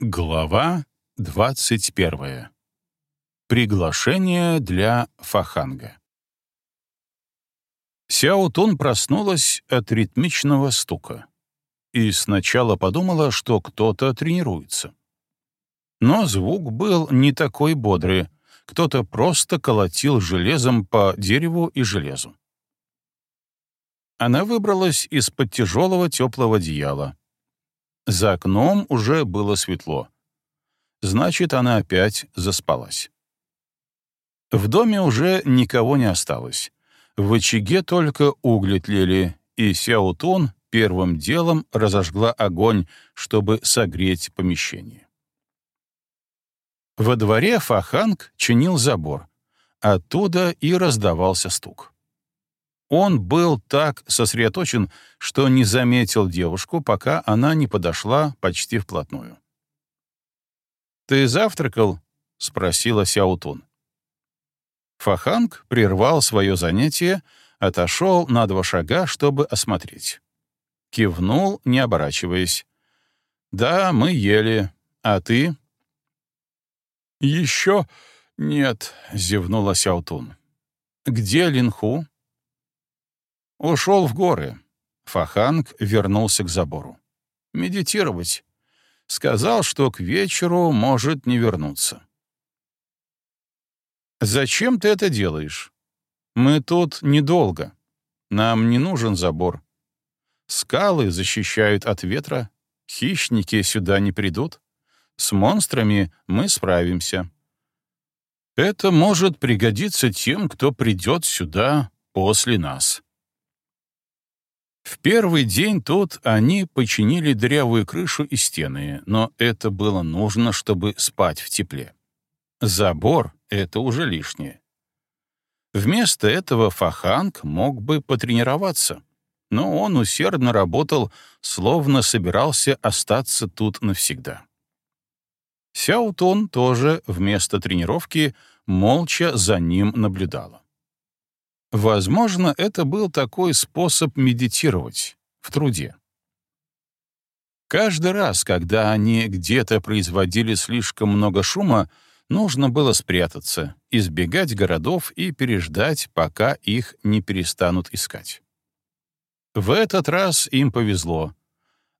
Глава 21. Приглашение для Фаханга. Сяо Тун проснулась от ритмичного стука и сначала подумала, что кто-то тренируется. Но звук был не такой бодрый, кто-то просто колотил железом по дереву и железу. Она выбралась из-под тяжелого теплого одеяла, за окном уже было светло. Значит, она опять заспалась. В доме уже никого не осталось. В очаге только угли тлели, и Сяутун первым делом разожгла огонь, чтобы согреть помещение. Во дворе Фаханг чинил забор. Оттуда и раздавался стук. Он был так сосредоточен, что не заметил девушку, пока она не подошла почти вплотную. «Ты завтракал?» — спросила Сяутун. Фаханг прервал свое занятие, отошел на два шага, чтобы осмотреть. Кивнул, не оборачиваясь. «Да, мы ели. А ты?» «Еще нет», — зевнула Сяутун. «Где Линху?» Ушел в горы. Фаханг вернулся к забору. Медитировать. Сказал, что к вечеру может не вернуться. «Зачем ты это делаешь? Мы тут недолго. Нам не нужен забор. Скалы защищают от ветра, хищники сюда не придут. С монстрами мы справимся. Это может пригодиться тем, кто придет сюда после нас». В первый день тут они починили дырявую крышу и стены, но это было нужно, чтобы спать в тепле. Забор — это уже лишнее. Вместо этого Фаханг мог бы потренироваться, но он усердно работал, словно собирался остаться тут навсегда. Сяутон тоже вместо тренировки молча за ним наблюдала. Возможно, это был такой способ медитировать в труде. Каждый раз, когда они где-то производили слишком много шума, нужно было спрятаться, избегать городов и переждать, пока их не перестанут искать. В этот раз им повезло.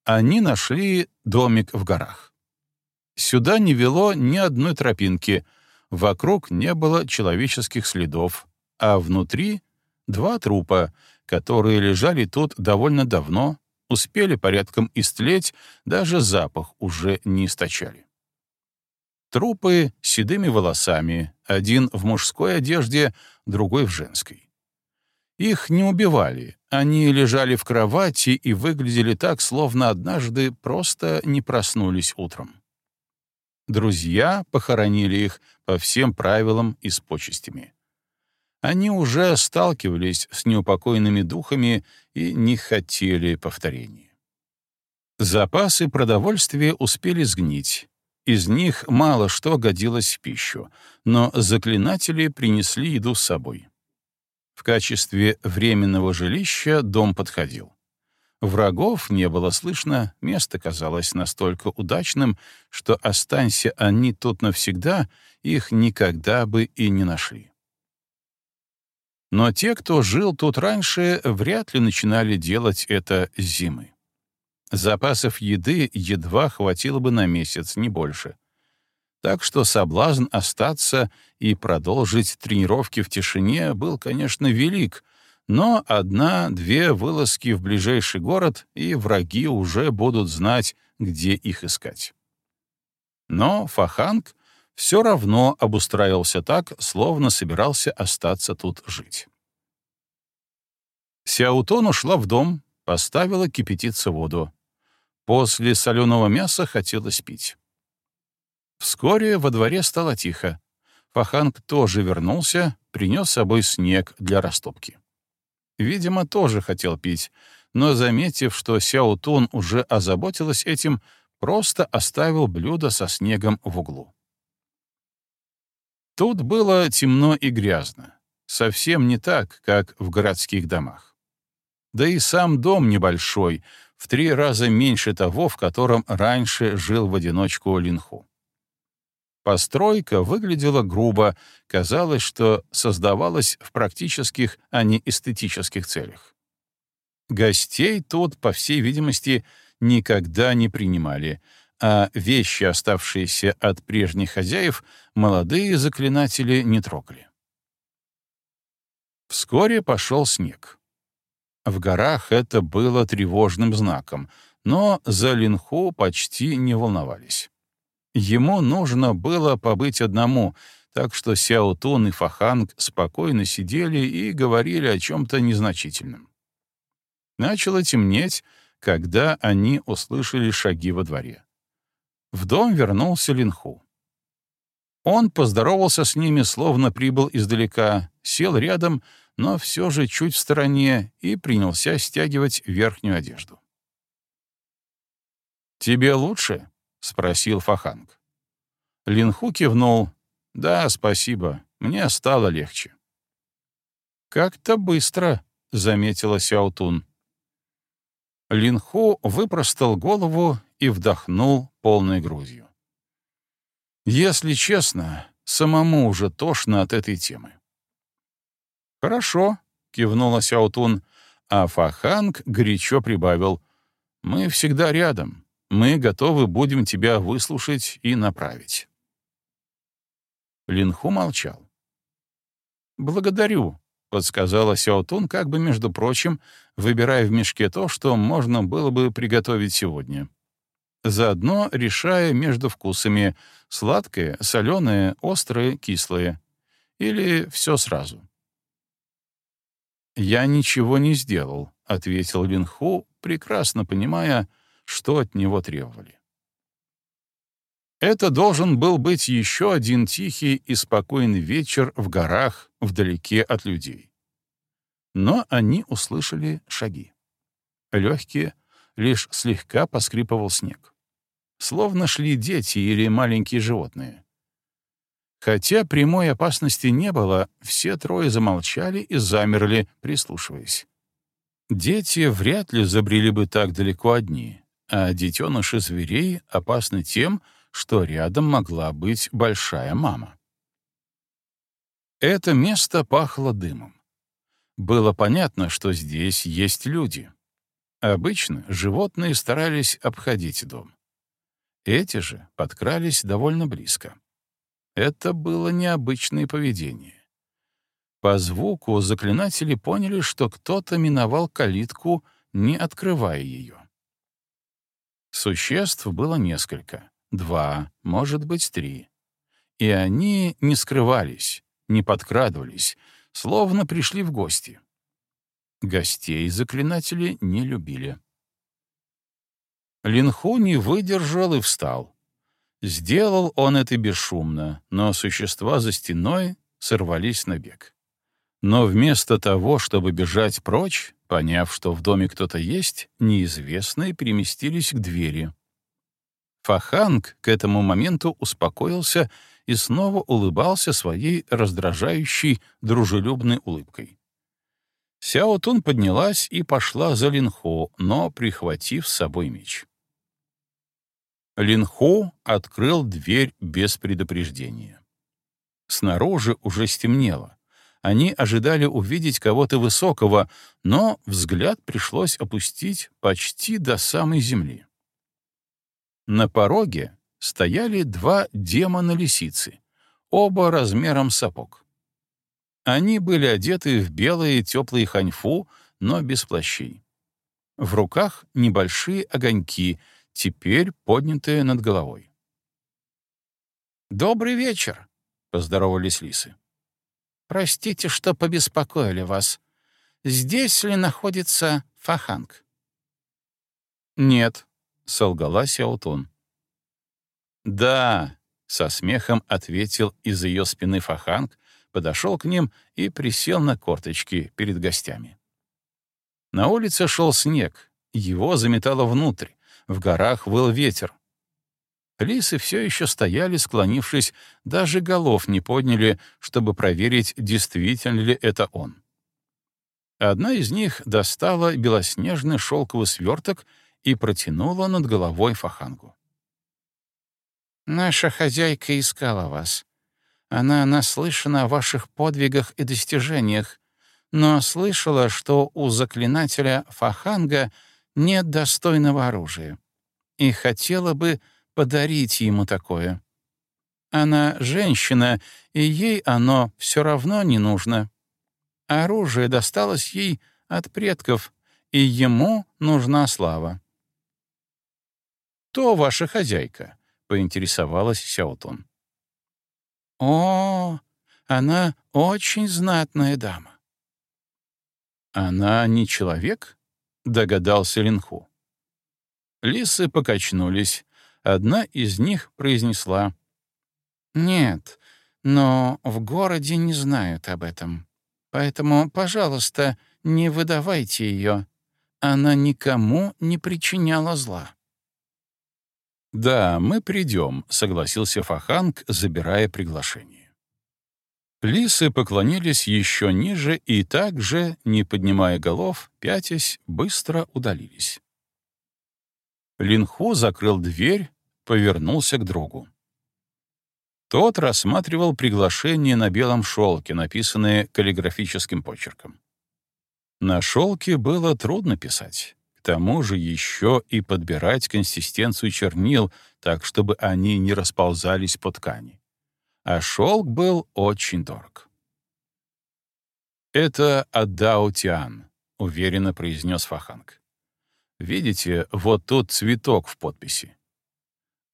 Они нашли домик в горах. Сюда не вело ни одной тропинки, вокруг не было человеческих следов, а внутри — два трупа, которые лежали тут довольно давно, успели порядком истлеть, даже запах уже не источали. Трупы с седыми волосами, один в мужской одежде, другой в женской. Их не убивали, они лежали в кровати и выглядели так, словно однажды просто не проснулись утром. Друзья похоронили их по всем правилам и с почестями. Они уже сталкивались с неупокоенными духами и не хотели повторения. Запасы продовольствия успели сгнить. Из них мало что годилось в пищу, но заклинатели принесли еду с собой. В качестве временного жилища дом подходил. Врагов не было слышно, место казалось настолько удачным, что останься они тут навсегда, их никогда бы и не нашли. Но те, кто жил тут раньше, вряд ли начинали делать это зимой. Запасов еды едва хватило бы на месяц, не больше. Так что соблазн остаться и продолжить тренировки в тишине был, конечно, велик, но одна-две вылазки в ближайший город, и враги уже будут знать, где их искать. Но Фаханг все равно обустраивался так, словно собирался остаться тут жить. Сяутон ушла в дом, поставила кипятиться воду. После соленого мяса хотелось пить. Вскоре во дворе стало тихо. Фаханг тоже вернулся, принес с собой снег для растопки. Видимо, тоже хотел пить, но, заметив, что Сяутун уже озаботилась этим, просто оставил блюдо со снегом в углу. Тут было темно и грязно, совсем не так, как в городских домах. Да и сам дом небольшой, в три раза меньше того, в котором раньше жил в одиночку Линху. Постройка выглядела грубо, казалось, что создавалась в практических, а не эстетических целях. Гостей тут, по всей видимости, никогда не принимали, а вещи, оставшиеся от прежних хозяев, молодые заклинатели не трогали. Вскоре пошел снег. В горах это было тревожным знаком, но за Линху почти не волновались. Ему нужно было побыть одному, так что Сяо Тун и Фаханг спокойно сидели и говорили о чем-то незначительном. Начало темнеть, когда они услышали шаги во дворе. В дом вернулся Линху. Он поздоровался с ними, словно прибыл издалека, сел рядом, но все же чуть в стороне, и принялся стягивать верхнюю одежду. «Тебе лучше?» — спросил Фаханг. Линху кивнул. «Да, спасибо. Мне стало легче». «Как-то быстро», — заметила Сяутун. Линху выпростал голову и вдохнул полной грудью. Если честно, самому уже тошно от этой темы. «Хорошо», — кивнула Сяутун, а Фаханг горячо прибавил. «Мы всегда рядом. Мы готовы будем тебя выслушать и направить». Линху молчал. «Благодарю», — подсказала Сяотун, как бы, между прочим, выбирая в мешке то, что можно было бы приготовить сегодня. Заодно решая между вкусами — сладкое, соленое, острое, кислое. Или все сразу. «Я ничего не сделал», — ответил Линху, прекрасно понимая, что от него требовали. Это должен был быть еще один тихий и спокойный вечер в горах, вдалеке от людей. Но они услышали шаги. Легкие, лишь слегка поскрипывал снег. Словно шли дети или маленькие животные. Хотя прямой опасности не было, все трое замолчали и замерли, прислушиваясь. Дети вряд ли забрели бы так далеко одни, а детеныши зверей опасны тем, что рядом могла быть большая мама. Это место пахло дымом. Было понятно, что здесь есть люди. Обычно животные старались обходить дом. Эти же подкрались довольно близко. Это было необычное поведение. По звуку заклинатели поняли, что кто-то миновал калитку, не открывая ее. Существ было несколько. Два, может быть, три. И они не скрывались, не подкрадывались, словно пришли в гости. Гостей заклинатели не любили. Линху не выдержал и встал. Сделал он это бесшумно, но существа за стеной сорвались на бег. Но вместо того, чтобы бежать прочь, поняв, что в доме кто-то есть, неизвестные переместились к двери. Фаханг к этому моменту успокоился и снова улыбался своей раздражающей, дружелюбной улыбкой. Сяо Тун поднялась и пошла за Линхо, но прихватив с собой меч. Линху открыл дверь без предупреждения. Снаружи уже стемнело. Они ожидали увидеть кого-то высокого, но взгляд пришлось опустить почти до самой земли. На пороге стояли два демона-лисицы, оба размером сапог. Они были одеты в белые теплые ханьфу, но без плащей. В руках небольшие огоньки — теперь поднятые над головой. «Добрый вечер», — поздоровались лисы. «Простите, что побеспокоили вас. Здесь ли находится Фаханг?» «Нет», — солгала Сяутун. «Да», — со смехом ответил из ее спины Фаханг, подошел к ним и присел на корточки перед гостями. На улице шел снег, его заметало внутрь, в горах выл ветер. Лисы все еще стояли, склонившись, даже голов не подняли, чтобы проверить, действительно ли это он. Одна из них достала белоснежный шелковый сверток и протянула над головой фахангу. «Наша хозяйка искала вас. Она наслышана о ваших подвигах и достижениях, но слышала, что у заклинателя Фаханга нет достойного оружия, и хотела бы подарить ему такое. Она женщина, и ей оно все равно не нужно. Оружие досталось ей от предков, и ему нужна слава. «Кто ваша хозяйка?» — поинтересовалась Сяотун. «О, она очень знатная дама». «Она не человек?» — догадался Линху. Лисы покачнулись. Одна из них произнесла. «Нет, но в городе не знают об этом. Поэтому, пожалуйста, не выдавайте ее. Она никому не причиняла зла». «Да, мы придем», — согласился Фаханг, забирая приглашение. Лисы поклонились еще ниже и также, не поднимая голов, пятясь, быстро удалились. Линху закрыл дверь, повернулся к другу. Тот рассматривал приглашение на белом шелке, написанное каллиграфическим почерком. На шелке было трудно писать. Тому же еще и подбирать консистенцию чернил, так чтобы они не расползались по ткани. А шелк был очень дорог. «Это Адаутиан», — уверенно произнес Фаханг. «Видите, вот тут цветок в подписи.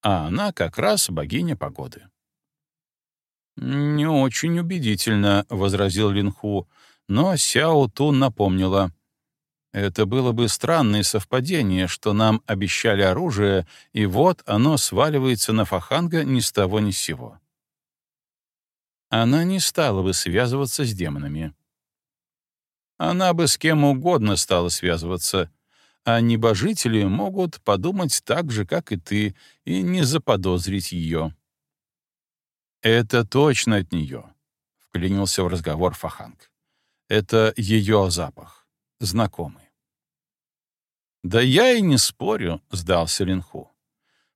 А она как раз богиня погоды». «Не очень убедительно», — возразил Линху, но Сяо Тун напомнила. «Это было бы странное совпадение, что нам обещали оружие, и вот оно сваливается на Фаханга ни с того ни с сего». Она не стала бы связываться с демонами. Она бы с кем угодно стала связываться, а небожители могут подумать так же, как и ты, и не заподозрить ее. «Это точно от нее», — вклинился в разговор Фаханг. «Это ее запах. Знакомый». «Да я и не спорю», — сдался Линху.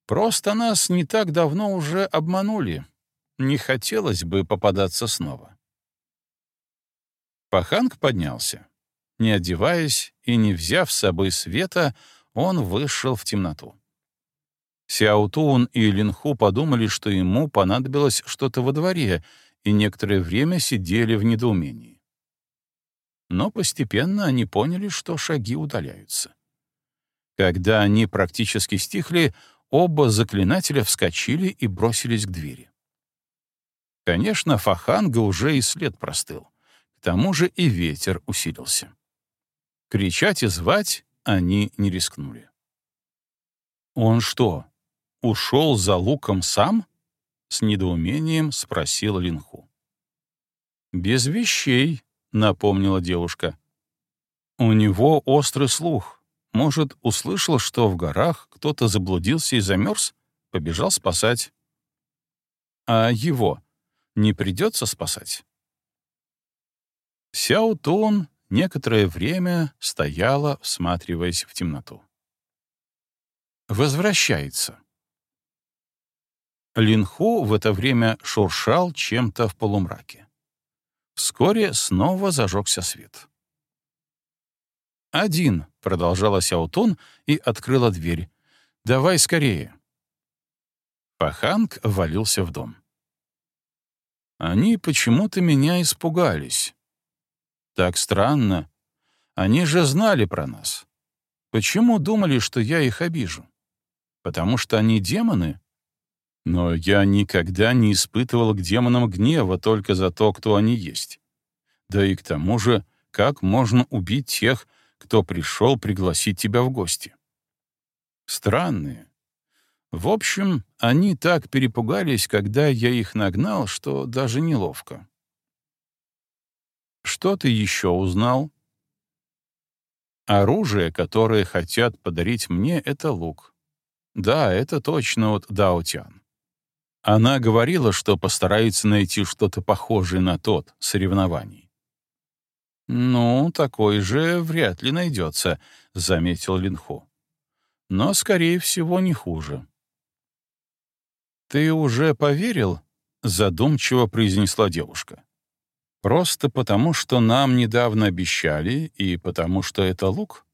«Просто нас не так давно уже обманули. Не хотелось бы попадаться снова». Паханг поднялся. Не одеваясь и не взяв с собой света, он вышел в темноту. Сяутун и Линху подумали, что ему понадобилось что-то во дворе, и некоторое время сидели в недоумении. Но постепенно они поняли, что шаги удаляются. Когда они практически стихли, оба заклинателя вскочили и бросились к двери. Конечно, Фаханга уже и след простыл. К тому же и ветер усилился. Кричать и звать они не рискнули. «Он что, ушел за луком сам?» — с недоумением спросила Линху. «Без вещей», — напомнила девушка. «У него острый слух. Может, услышал, что в горах кто-то заблудился и замерз, побежал спасать. А его не придется спасать?» Сяо Тун некоторое время стояла, всматриваясь в темноту. Возвращается. Линху в это время шуршал чем-то в полумраке. Вскоре снова зажегся свет. «Один», — продолжала Сяутун и открыла дверь. «Давай скорее». Паханг валился в дом. Они почему-то меня испугались. Так странно. Они же знали про нас. Почему думали, что я их обижу? Потому что они демоны? Но я никогда не испытывал к демонам гнева только за то, кто они есть. Да и к тому же, как можно убить тех, кто пришел пригласить тебя в гости? Странные. В общем, они так перепугались, когда я их нагнал, что даже неловко. Что ты еще узнал? Оружие, которое хотят подарить мне, — это лук. Да, это точно от Даутян. Она говорила, что постарается найти что-то похожее на тот соревнований. «Ну, такой же вряд ли найдется», — заметил Линху. но, скорее всего, не хуже. «Ты уже поверил?» — задумчиво произнесла девушка. «Просто потому, что нам недавно обещали, и потому, что это лук?»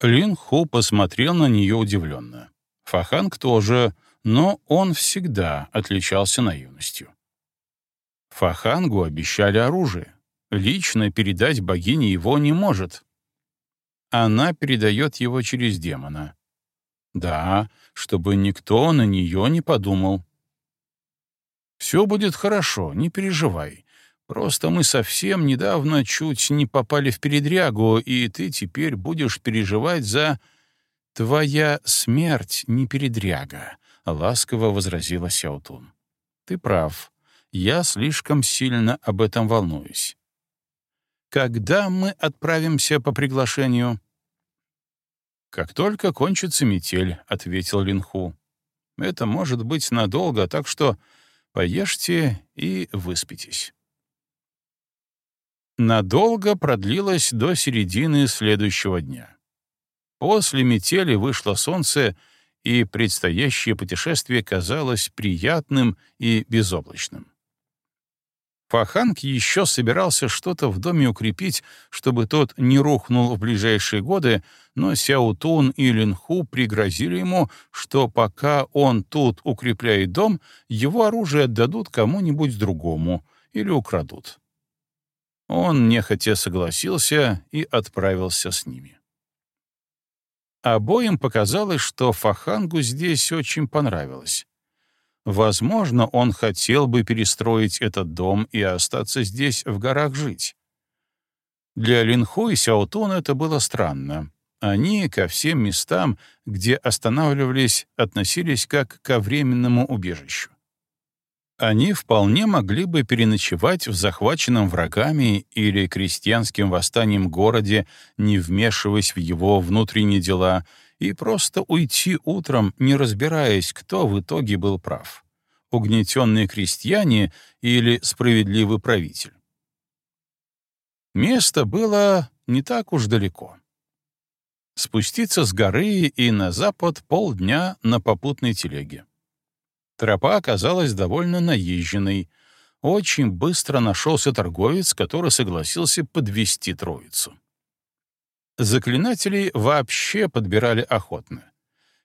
Лин Ху посмотрел на нее удивленно. Фаханг тоже, но он всегда отличался наивностью. Фахангу обещали оружие. Лично передать богине его не может. Она передает его через демона. Да, чтобы никто на нее не подумал. «Все будет хорошо, не переживай. Просто мы совсем недавно чуть не попали в передрягу, и ты теперь будешь переживать за... Твоя смерть не передряга», — ласково возразила Сяутун. «Ты прав. Я слишком сильно об этом волнуюсь. Когда мы отправимся по приглашению?» «Как только кончится метель», — ответил Линху. «Это может быть надолго, так что поешьте и выспитесь». Надолго продлилось до середины следующего дня. После метели вышло солнце, и предстоящее путешествие казалось приятным и безоблачным. Фаханг еще собирался что-то в доме укрепить, чтобы тот не рухнул в ближайшие годы, но Сяутун и Линху пригрозили ему, что пока он тут укрепляет дом, его оружие отдадут кому-нибудь другому или украдут. Он нехотя согласился и отправился с ними. Обоим показалось, что Фахангу здесь очень понравилось. Возможно, он хотел бы перестроить этот дом и остаться здесь, в горах, жить. Для Линху и Сяотун это было странно. Они ко всем местам, где останавливались, относились как ко временному убежищу. Они вполне могли бы переночевать в захваченном врагами или крестьянским восстанием городе, не вмешиваясь в его внутренние дела — и просто уйти утром, не разбираясь, кто в итоге был прав — угнетенные крестьяне или справедливый правитель. Место было не так уж далеко. Спуститься с горы и на запад полдня на попутной телеге. Тропа оказалась довольно наезженной. Очень быстро нашелся торговец, который согласился подвести троицу. Заклинателей вообще подбирали охотно.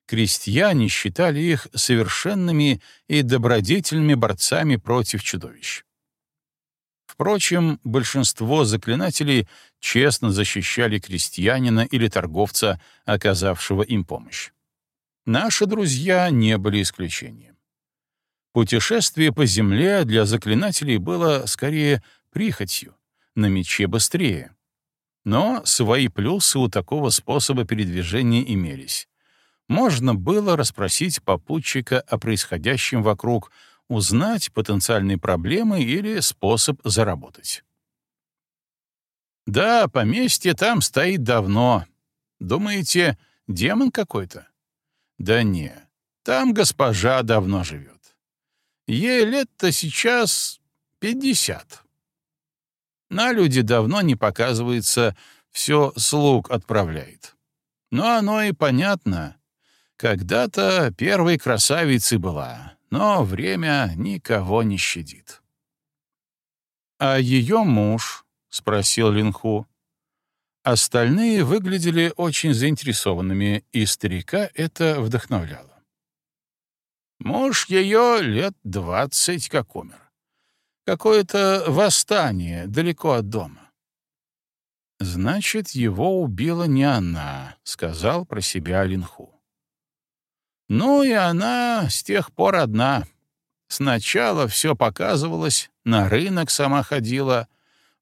Крестьяне считали их совершенными и добродетельными борцами против чудовищ. Впрочем, большинство заклинателей честно защищали крестьянина или торговца, оказавшего им помощь. Наши друзья не были исключением. Путешествие по земле для заклинателей было скорее прихотью, на мече быстрее. Но свои плюсы у такого способа передвижения имелись. Можно было расспросить попутчика о происходящем вокруг, узнать потенциальные проблемы или способ заработать. «Да, поместье там стоит давно. Думаете, демон какой-то?» «Да не, там госпожа давно живет. Ей лет-то сейчас пятьдесят. На люди давно не показывается, все слуг отправляет. Но оно и понятно. Когда-то первой красавицей была, но время никого не щадит. «А ее муж?» — спросил Линху. Остальные выглядели очень заинтересованными, и старика это вдохновляло. Муж ее лет двадцать как умер. Какое-то восстание далеко от дома. «Значит, его убила не она», — сказал про себя Линху. «Ну и она с тех пор одна. Сначала все показывалось, на рынок сама ходила.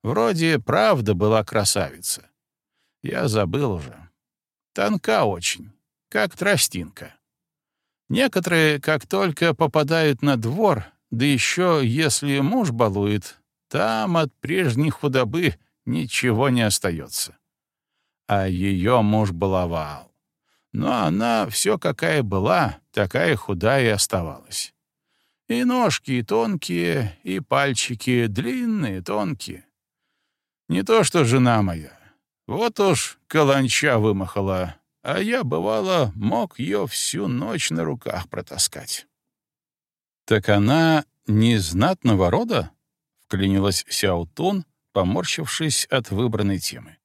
Вроде правда была красавица. Я забыл уже. Тонка очень, как тростинка. Некоторые, как только попадают на двор, да еще если муж балует, там от прежней худобы ничего не остается. А ее муж баловал. Но она все какая была, такая худая и оставалась. И ножки тонкие, и пальчики длинные, тонкие. Не то что жена моя. Вот уж каланча вымахала, а я, бывало, мог ее всю ночь на руках протаскать. «Так она не знатного рода?» — вклинилась Сяутун, поморщившись от выбранной темы.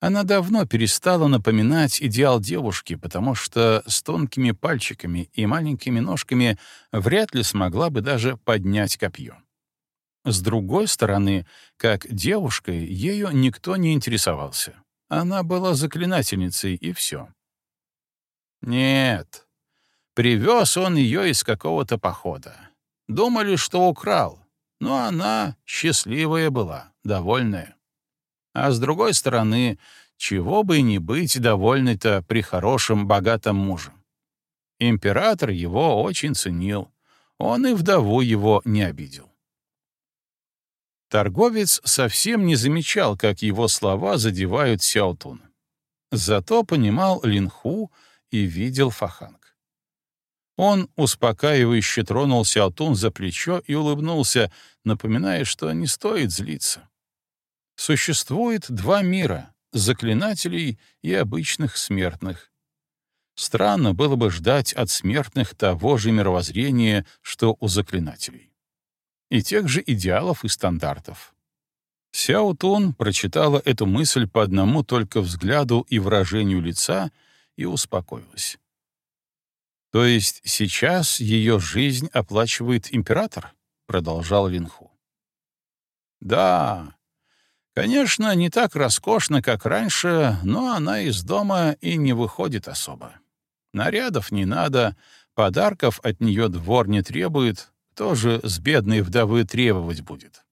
Она давно перестала напоминать идеал девушки, потому что с тонкими пальчиками и маленькими ножками вряд ли смогла бы даже поднять копье. С другой стороны, как девушкой, ею никто не интересовался. Она была заклинательницей, и все. Нет, привез он ее из какого-то похода. Думали, что украл, но она счастливая была, довольная. А с другой стороны, чего бы и не быть довольной-то при хорошем, богатом муже. Император его очень ценил, он и вдову его не обидел. Торговец совсем не замечал, как его слова задевают Сяотун. Зато понимал Линху и видел Фаханг. Он успокаивающе тронул Сяотун за плечо и улыбнулся, напоминая, что не стоит злиться. Существует два мира — заклинателей и обычных смертных. Странно было бы ждать от смертных того же мировоззрения, что у заклинателей. И тех же идеалов и стандартов. Сяо Тун прочитала эту мысль по одному только взгляду и выражению лица и успокоилась. «То есть сейчас ее жизнь оплачивает император?» — продолжал Линху. «Да, Конечно, не так роскошно, как раньше, но она из дома и не выходит особо. Нарядов не надо, подарков от нее двор не требует, тоже с бедной вдовы требовать будет.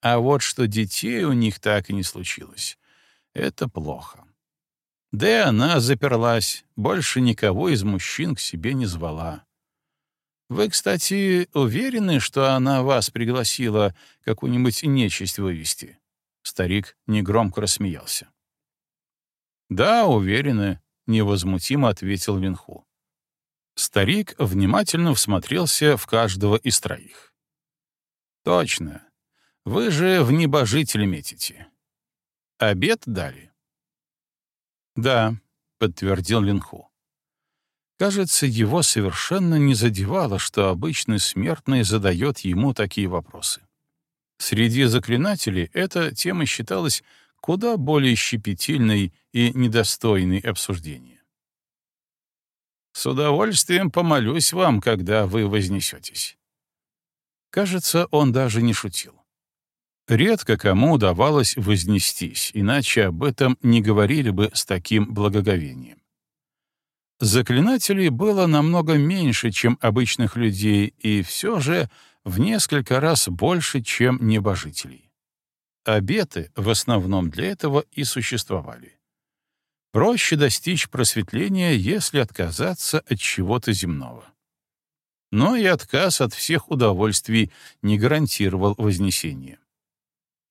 А вот что детей у них так и не случилось, это плохо. Да и она заперлась, больше никого из мужчин к себе не звала. Вы, кстати, уверены, что она вас пригласила какую-нибудь нечисть вывести? Старик негромко рассмеялся. «Да, уверены», — невозмутимо ответил Линху. Старик внимательно всмотрелся в каждого из троих. «Точно. Вы же в небожители метите. Обед дали?» «Да», — подтвердил Линху. Кажется, его совершенно не задевало, что обычный смертный задает ему такие вопросы. Среди заклинателей эта тема считалась куда более щепетильной и недостойной обсуждения. «С удовольствием помолюсь вам, когда вы вознесетесь». Кажется, он даже не шутил. Редко кому удавалось вознестись, иначе об этом не говорили бы с таким благоговением. Заклинателей было намного меньше, чем обычных людей, и все же — в несколько раз больше, чем небожителей. Обеты в основном для этого и существовали. Проще достичь просветления, если отказаться от чего-то земного. Но и отказ от всех удовольствий не гарантировал вознесение.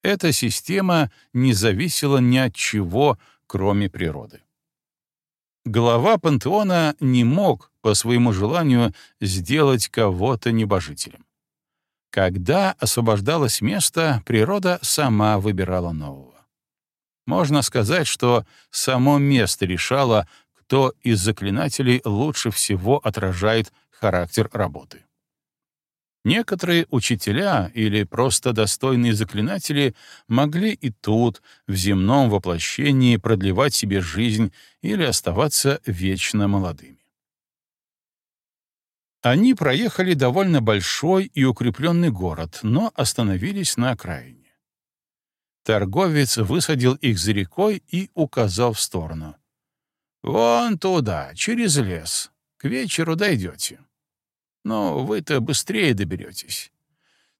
Эта система не зависела ни от чего, кроме природы. Глава пантеона не мог по своему желанию сделать кого-то небожителем. Когда освобождалось место, природа сама выбирала нового. Можно сказать, что само место решало, кто из заклинателей лучше всего отражает характер работы. Некоторые учителя или просто достойные заклинатели могли и тут, в земном воплощении, продлевать себе жизнь или оставаться вечно молодыми. Они проехали довольно большой и укрепленный город, но остановились на окраине. Торговец высадил их за рекой и указал в сторону. «Вон туда, через лес. К вечеру дойдете. Но вы-то быстрее доберетесь.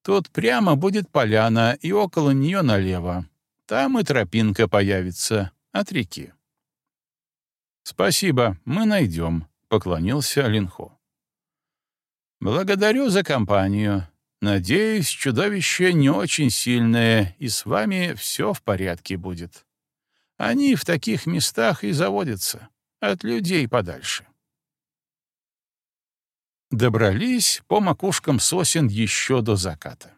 Тут прямо будет поляна, и около нее налево. Там и тропинка появится от реки». «Спасибо, мы найдем», — поклонился Линхо. «Благодарю за компанию. Надеюсь, чудовище не очень сильное, и с вами все в порядке будет. Они в таких местах и заводятся, от людей подальше». Добрались по макушкам сосен еще до заката.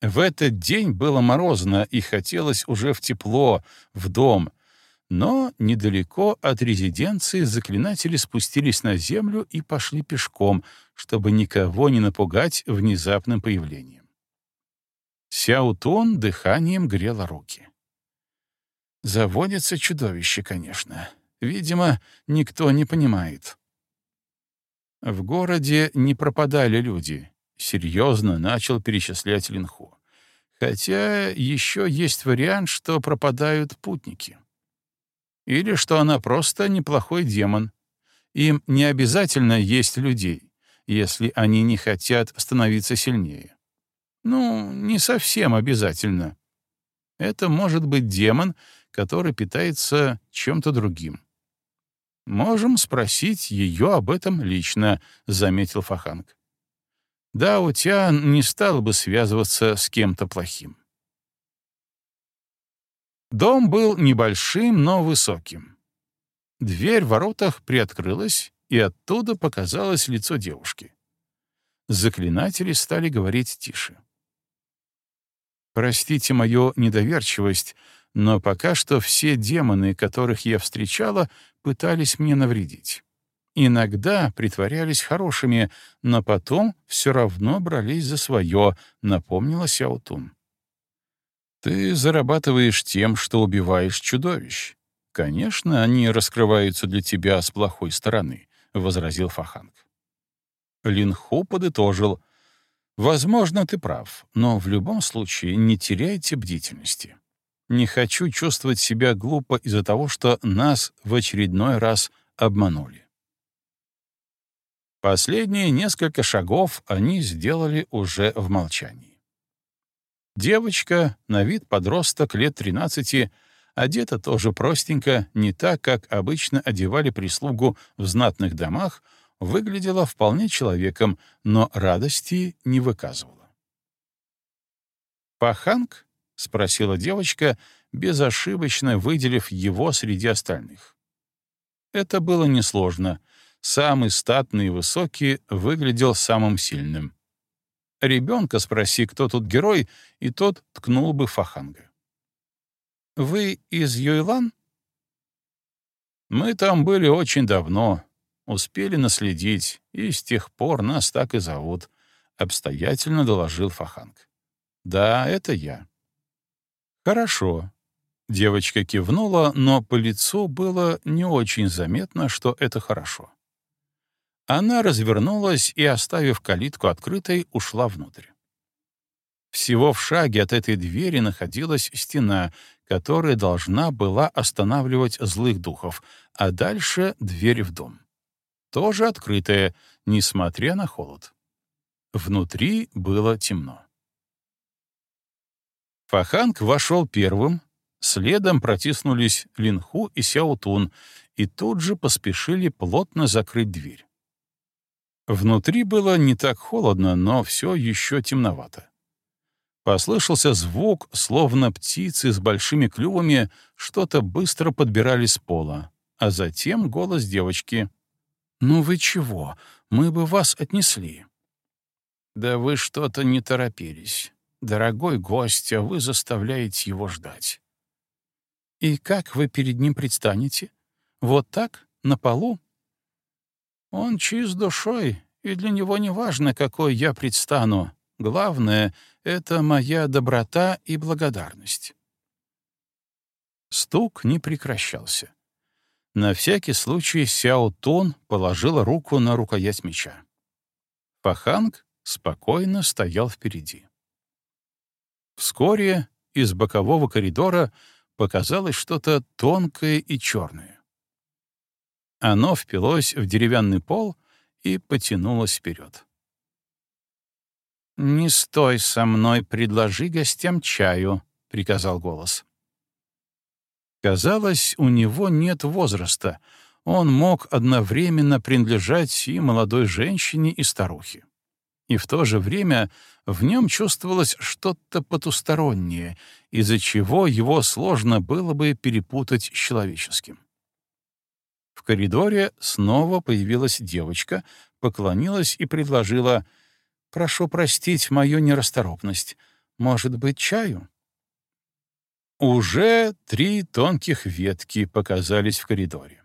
В этот день было морозно, и хотелось уже в тепло, в дом, Но недалеко от резиденции заклинатели спустились на землю и пошли пешком, чтобы никого не напугать внезапным появлением. Сяутун дыханием грела руки. Заводится чудовище, конечно. Видимо, никто не понимает. В городе не пропадали люди. Серьезно начал перечислять Линху. Хотя еще есть вариант, что пропадают путники. Или что она просто неплохой демон. Им не обязательно есть людей, если они не хотят становиться сильнее. Ну, не совсем обязательно. Это может быть демон, который питается чем-то другим. «Можем спросить ее об этом лично», — заметил Фаханг. Да, у тебя не стал бы связываться с кем-то плохим. Дом был небольшим, но высоким. Дверь в воротах приоткрылась, и оттуда показалось лицо девушки. Заклинатели стали говорить тише. «Простите мою недоверчивость, но пока что все демоны, которых я встречала, пытались мне навредить. Иногда притворялись хорошими, но потом все равно брались за свое, напомнила Сяутун. Ты зарабатываешь тем, что убиваешь чудовищ. Конечно, они раскрываются для тебя с плохой стороны, возразил Фаханг. Линху подытожил. Возможно, ты прав, но в любом случае не теряйте бдительности. Не хочу чувствовать себя глупо из-за того, что нас в очередной раз обманули. Последние несколько шагов они сделали уже в молчании. Девочка, на вид подросток лет 13, одета тоже простенько, не так, как обычно одевали прислугу в знатных домах, выглядела вполне человеком, но радости не выказывала. «Паханг?» — спросила девочка, безошибочно выделив его среди остальных. Это было несложно — самый статный и высокий выглядел самым сильным. Ребенка спроси, кто тут герой, и тот ткнул бы Фаханга. «Вы из Юйлан?» «Мы там были очень давно, успели наследить, и с тех пор нас так и зовут», — обстоятельно доложил Фаханг. «Да, это я». «Хорошо». Девочка кивнула, но по лицу было не очень заметно, что это хорошо. Она развернулась и, оставив калитку открытой, ушла внутрь. Всего в шаге от этой двери находилась стена, которая должна была останавливать злых духов, а дальше — дверь в дом. Тоже открытая, несмотря на холод. Внутри было темно. Фаханг вошел первым, следом протиснулись Линху и Сяутун и тут же поспешили плотно закрыть дверь. Внутри было не так холодно, но все еще темновато. Послышался звук, словно птицы с большими клювами что-то быстро подбирали с пола, а затем голос девочки. «Ну вы чего? Мы бы вас отнесли». «Да вы что-то не торопились. Дорогой гость, а вы заставляете его ждать». «И как вы перед ним предстанете? Вот так, на полу?» Он чист душой, и для него не важно, какой я предстану. Главное — это моя доброта и благодарность. Стук не прекращался. На всякий случай Сяо Тун положила руку на рукоять меча. Паханг спокойно стоял впереди. Вскоре из бокового коридора показалось что-то тонкое и черное. Оно впилось в деревянный пол и потянулось вперед. «Не стой со мной, предложи гостям чаю», — приказал голос. Казалось, у него нет возраста. Он мог одновременно принадлежать и молодой женщине, и старухе. И в то же время в нем чувствовалось что-то потустороннее, из-за чего его сложно было бы перепутать с человеческим. В коридоре снова появилась девочка, поклонилась и предложила «Прошу простить мою нерасторопность. Может быть, чаю?» Уже три тонких ветки показались в коридоре.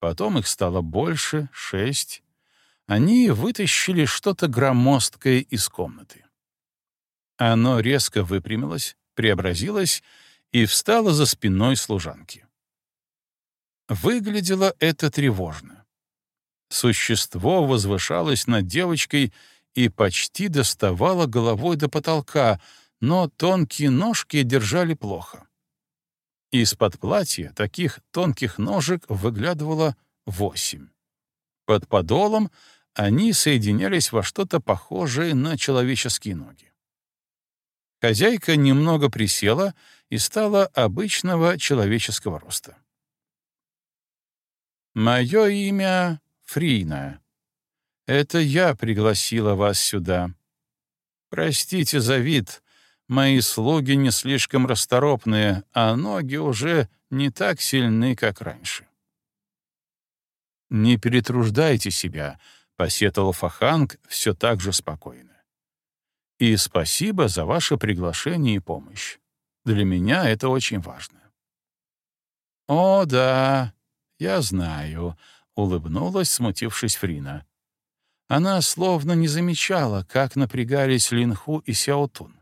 Потом их стало больше, шесть. Они вытащили что-то громоздкое из комнаты. Оно резко выпрямилось, преобразилось и встало за спиной служанки. Выглядело это тревожно. Существо возвышалось над девочкой и почти доставало головой до потолка, но тонкие ножки держали плохо. Из-под платья таких тонких ножек выглядывало восемь. Под подолом они соединялись во что-то похожее на человеческие ноги. Хозяйка немного присела и стала обычного человеческого роста. «Мое имя Фрина. Это я пригласила вас сюда. Простите за вид, мои слуги не слишком расторопные, а ноги уже не так сильны, как раньше». «Не перетруждайте себя», — посетовал Фаханг все так же спокойно. «И спасибо за ваше приглашение и помощь. Для меня это очень важно». «О, да, я знаю», — улыбнулась, смутившись Фрина. Она словно не замечала, как напрягались Линху и Сяотун.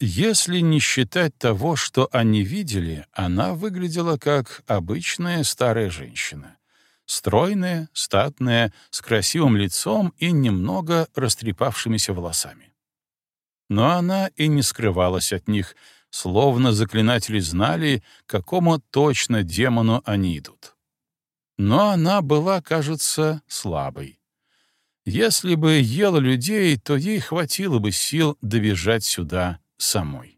Если не считать того, что они видели, она выглядела как обычная старая женщина. Стройная, статная, с красивым лицом и немного растрепавшимися волосами. Но она и не скрывалась от них, словно заклинатели знали, какому точно демону они идут. Но она была, кажется, слабой. Если бы ела людей, то ей хватило бы сил добежать сюда самой.